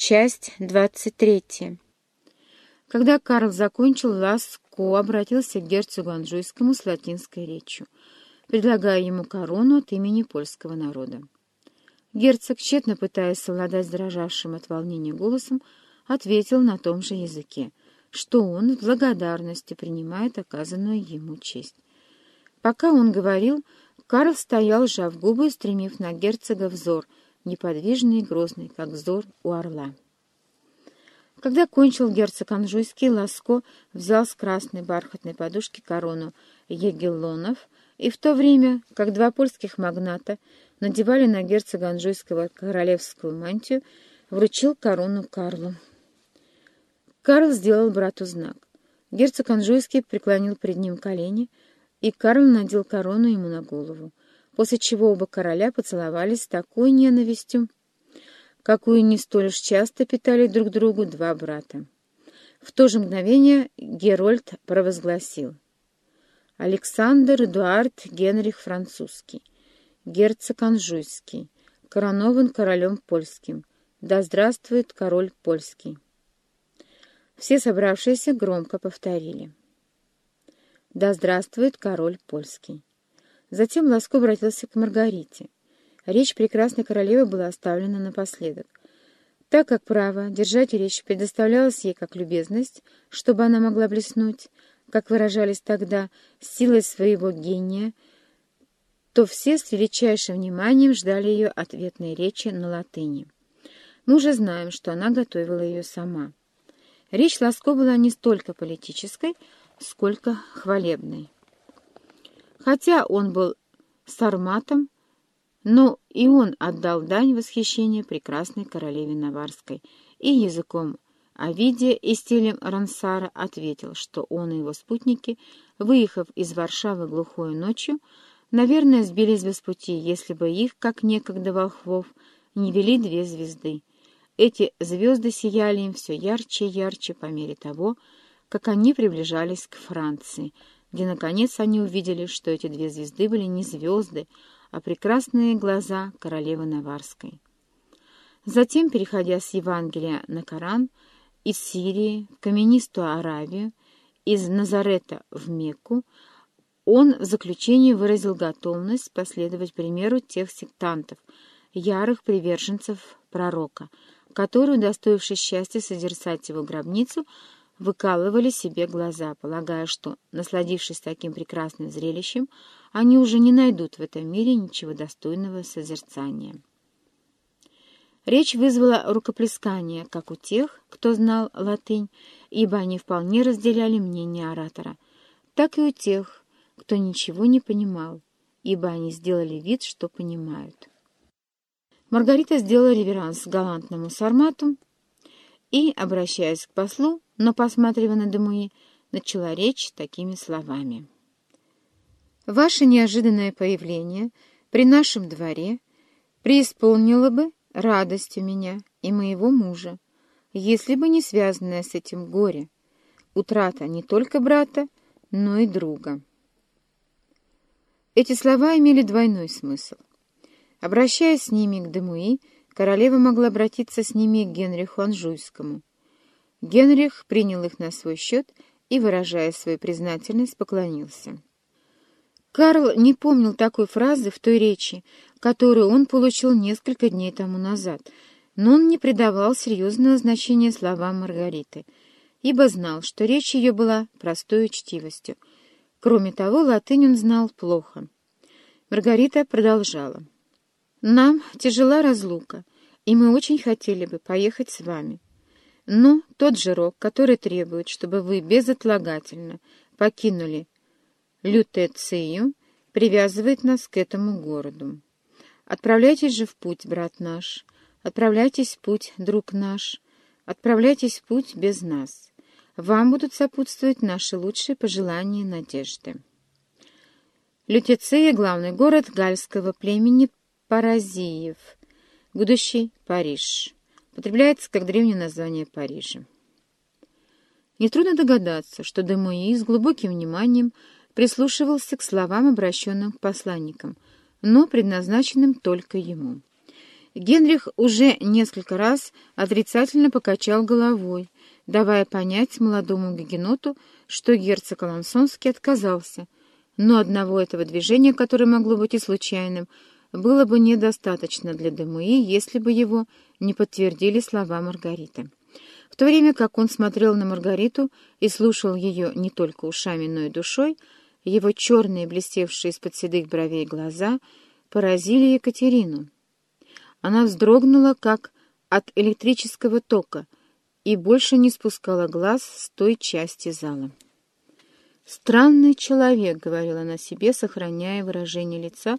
Часть двадцать третья. Когда Карл закончил, Ласко обратился к герцогу Анжуйскому с латинской речью, предлагая ему корону от имени польского народа. Герцог, тщетно пытаясь совладать с дрожавшим от волнения голосом, ответил на том же языке, что он в благодарности принимает оказанную ему честь. Пока он говорил, Карл стоял, сжав губы, стремив на герцога взор — неподвижный и грозный, как взор у орла. Когда кончил герцог Анжуйский, Ласко взял с красной бархатной подушки корону Егеллонов, и в то время, как два польских магната надевали на герцога Анжуйского королевскую мантию, вручил корону Карлу. Карл сделал брату знак. Герцог Анжуйский преклонил перед ним колени, и Карл надел корону ему на голову после чего оба короля поцеловались с такой ненавистью, какую не столь уж часто питали друг другу два брата. В то же мгновение Герольд провозгласил «Александр Эдуард Генрих Французский, герцог Анжуйский, коронован королем польским. Да здравствует король польский!» Все собравшиеся громко повторили «Да здравствует король польский!» Затем Ласко обратился к Маргарите. Речь прекрасной королевы была оставлена напоследок. Так как право держать речь предоставлялось ей как любезность, чтобы она могла блеснуть, как выражались тогда, силой своего гения, то все с величайшим вниманием ждали ее ответной речи на латыни. Мы уже знаем, что она готовила ее сама. Речь Ласко была не столько политической, сколько хвалебной. Хотя он был сарматом, но и он отдал дань восхищения прекрасной королеве Наварской и языком Овидия и стилем Рансара ответил, что он и его спутники, выехав из Варшавы глухой ночью, наверное, сбились бы с пути, если бы их, как некогда волхвов, не вели две звезды. Эти звезды сияли им все ярче и ярче по мере того, как они приближались к Франции — где, наконец, они увидели, что эти две звезды были не звезды, а прекрасные глаза королевы Наварской. Затем, переходя с Евангелия на Коран, из Сирии в каменистую Аравию, из Назарета в Мекку, он в заключении выразил готовность последовать примеру тех сектантов, ярых приверженцев пророка, которые, удостоившись счастья созерцать его гробницу, выкалывали себе глаза, полагая, что, насладившись таким прекрасным зрелищем, они уже не найдут в этом мире ничего достойного созерцания. Речь вызвала рукоплескание как у тех, кто знал латынь, ибо они вполне разделяли мнение оратора, так и у тех, кто ничего не понимал, ибо они сделали вид, что понимают. Маргарита сделала реверанс галантному сармату и, обращаясь к послу, но, посматривая на Демуи, начала речь такими словами. «Ваше неожиданное появление при нашем дворе преисполнило бы радостью меня и моего мужа, если бы не связанное с этим горе, утрата не только брата, но и друга». Эти слова имели двойной смысл. Обращаясь с ними к Демуи, королева могла обратиться с ними к Генриху Анжуйскому — Генрих принял их на свой счет и, выражая свою признательность, поклонился. Карл не помнил такой фразы в той речи, которую он получил несколько дней тому назад, но он не придавал серьезного значения словам Маргариты, ибо знал, что речь ее была простой учтивостью. Кроме того, латынь он знал плохо. Маргарита продолжала. «Нам тяжела разлука, и мы очень хотели бы поехать с вами». Но тот же рок, который требует, чтобы вы безотлагательно покинули Лютецию, привязывает нас к этому городу. Отправляйтесь же в путь, брат наш, отправляйтесь в путь, друг наш, отправляйтесь в путь без нас. Вам будут сопутствовать наши лучшие пожелания и надежды. Лютеция — главный город гальского племени Паразиев, будущий Париж. Употребляется как древнее название Парижа. Нетрудно догадаться, что Демуи с глубоким вниманием прислушивался к словам, обращенным к посланникам, но предназначенным только ему. Генрих уже несколько раз отрицательно покачал головой, давая понять молодому гагеноту, что герцог Алансонский отказался, но одного этого движения, которое могло быть и случайным, было бы недостаточно для Демуи, если бы его не подтвердили слова Маргариты. В то время как он смотрел на Маргариту и слушал ее не только ушами, но и душой, его черные, блестевшие из-под седых бровей глаза поразили Екатерину. Она вздрогнула, как от электрического тока, и больше не спускала глаз с той части зала. «Странный человек», — говорила она себе, сохраняя выражение лица,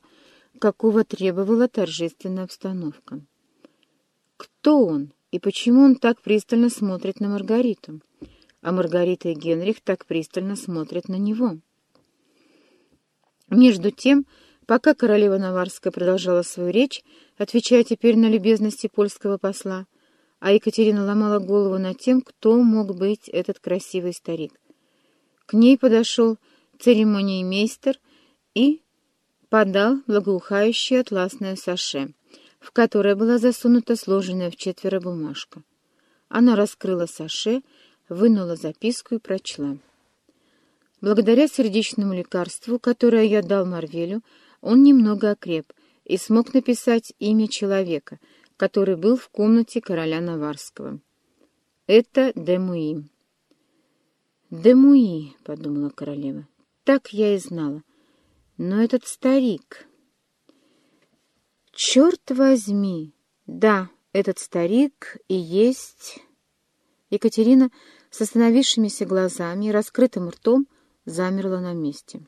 какого требовала торжественная обстановка. «Кто он и почему он так пристально смотрит на Маргариту?» а Маргарита и Генрих так пристально смотрят на него. Между тем, пока королева Наварская продолжала свою речь, отвечая теперь на любезности польского посла, а Екатерина ломала голову над тем, кто мог быть этот красивый старик. К ней подошел церемониймейстер и подал благоухающее атласное саше, в которое была засунута сложенная в четверо бумажка. Она раскрыла саше, вынула записку и прочла. Благодаря сердечному лекарству, которое я дал Марвелю, он немного окреп и смог написать имя человека, который был в комнате короля Наварского. Это Демуи. «Демуи», — подумала королева, — «так я и знала. Но этот старик...» «Черт возьми! Да, этот старик и есть...» Екатерина с остановившимися глазами и раскрытым ртом замерла на месте.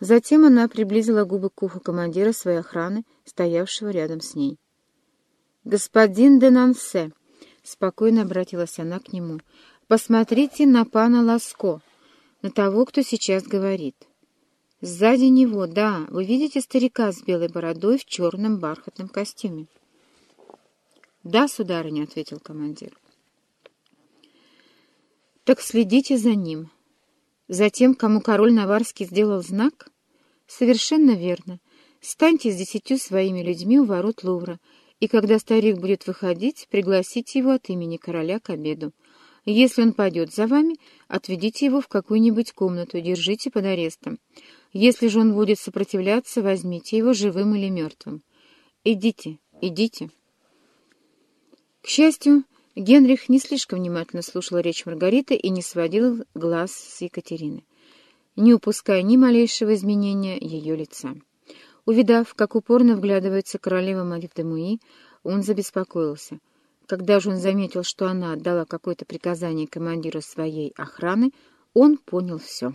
Затем она приблизила губы к уху командира своей охраны, стоявшего рядом с ней. «Господин де Нансе», — спокойно обратилась она к нему, — «посмотрите на пана Ласко, на того, кто сейчас говорит. Сзади него, да, вы видите старика с белой бородой в черном бархатном костюме?» «Да, сударыня», — ответил командир. «Так следите за ним», за тем, кому король Наварский сделал знак? Совершенно верно. Станьте с десятью своими людьми у ворот Лувра, и когда старик будет выходить, пригласите его от имени короля к обеду. Если он пойдет за вами, отведите его в какую-нибудь комнату, держите под арестом. Если же он будет сопротивляться, возьмите его живым или мертвым. Идите, идите. К счастью, Генрих не слишком внимательно слушал речь Маргариты и не сводил глаз с Екатерины, не упуская ни малейшего изменения ее лица. Увидав, как упорно вглядывается королева Муи, он забеспокоился. Когда же он заметил, что она отдала какое-то приказание командиру своей охраны, он понял все.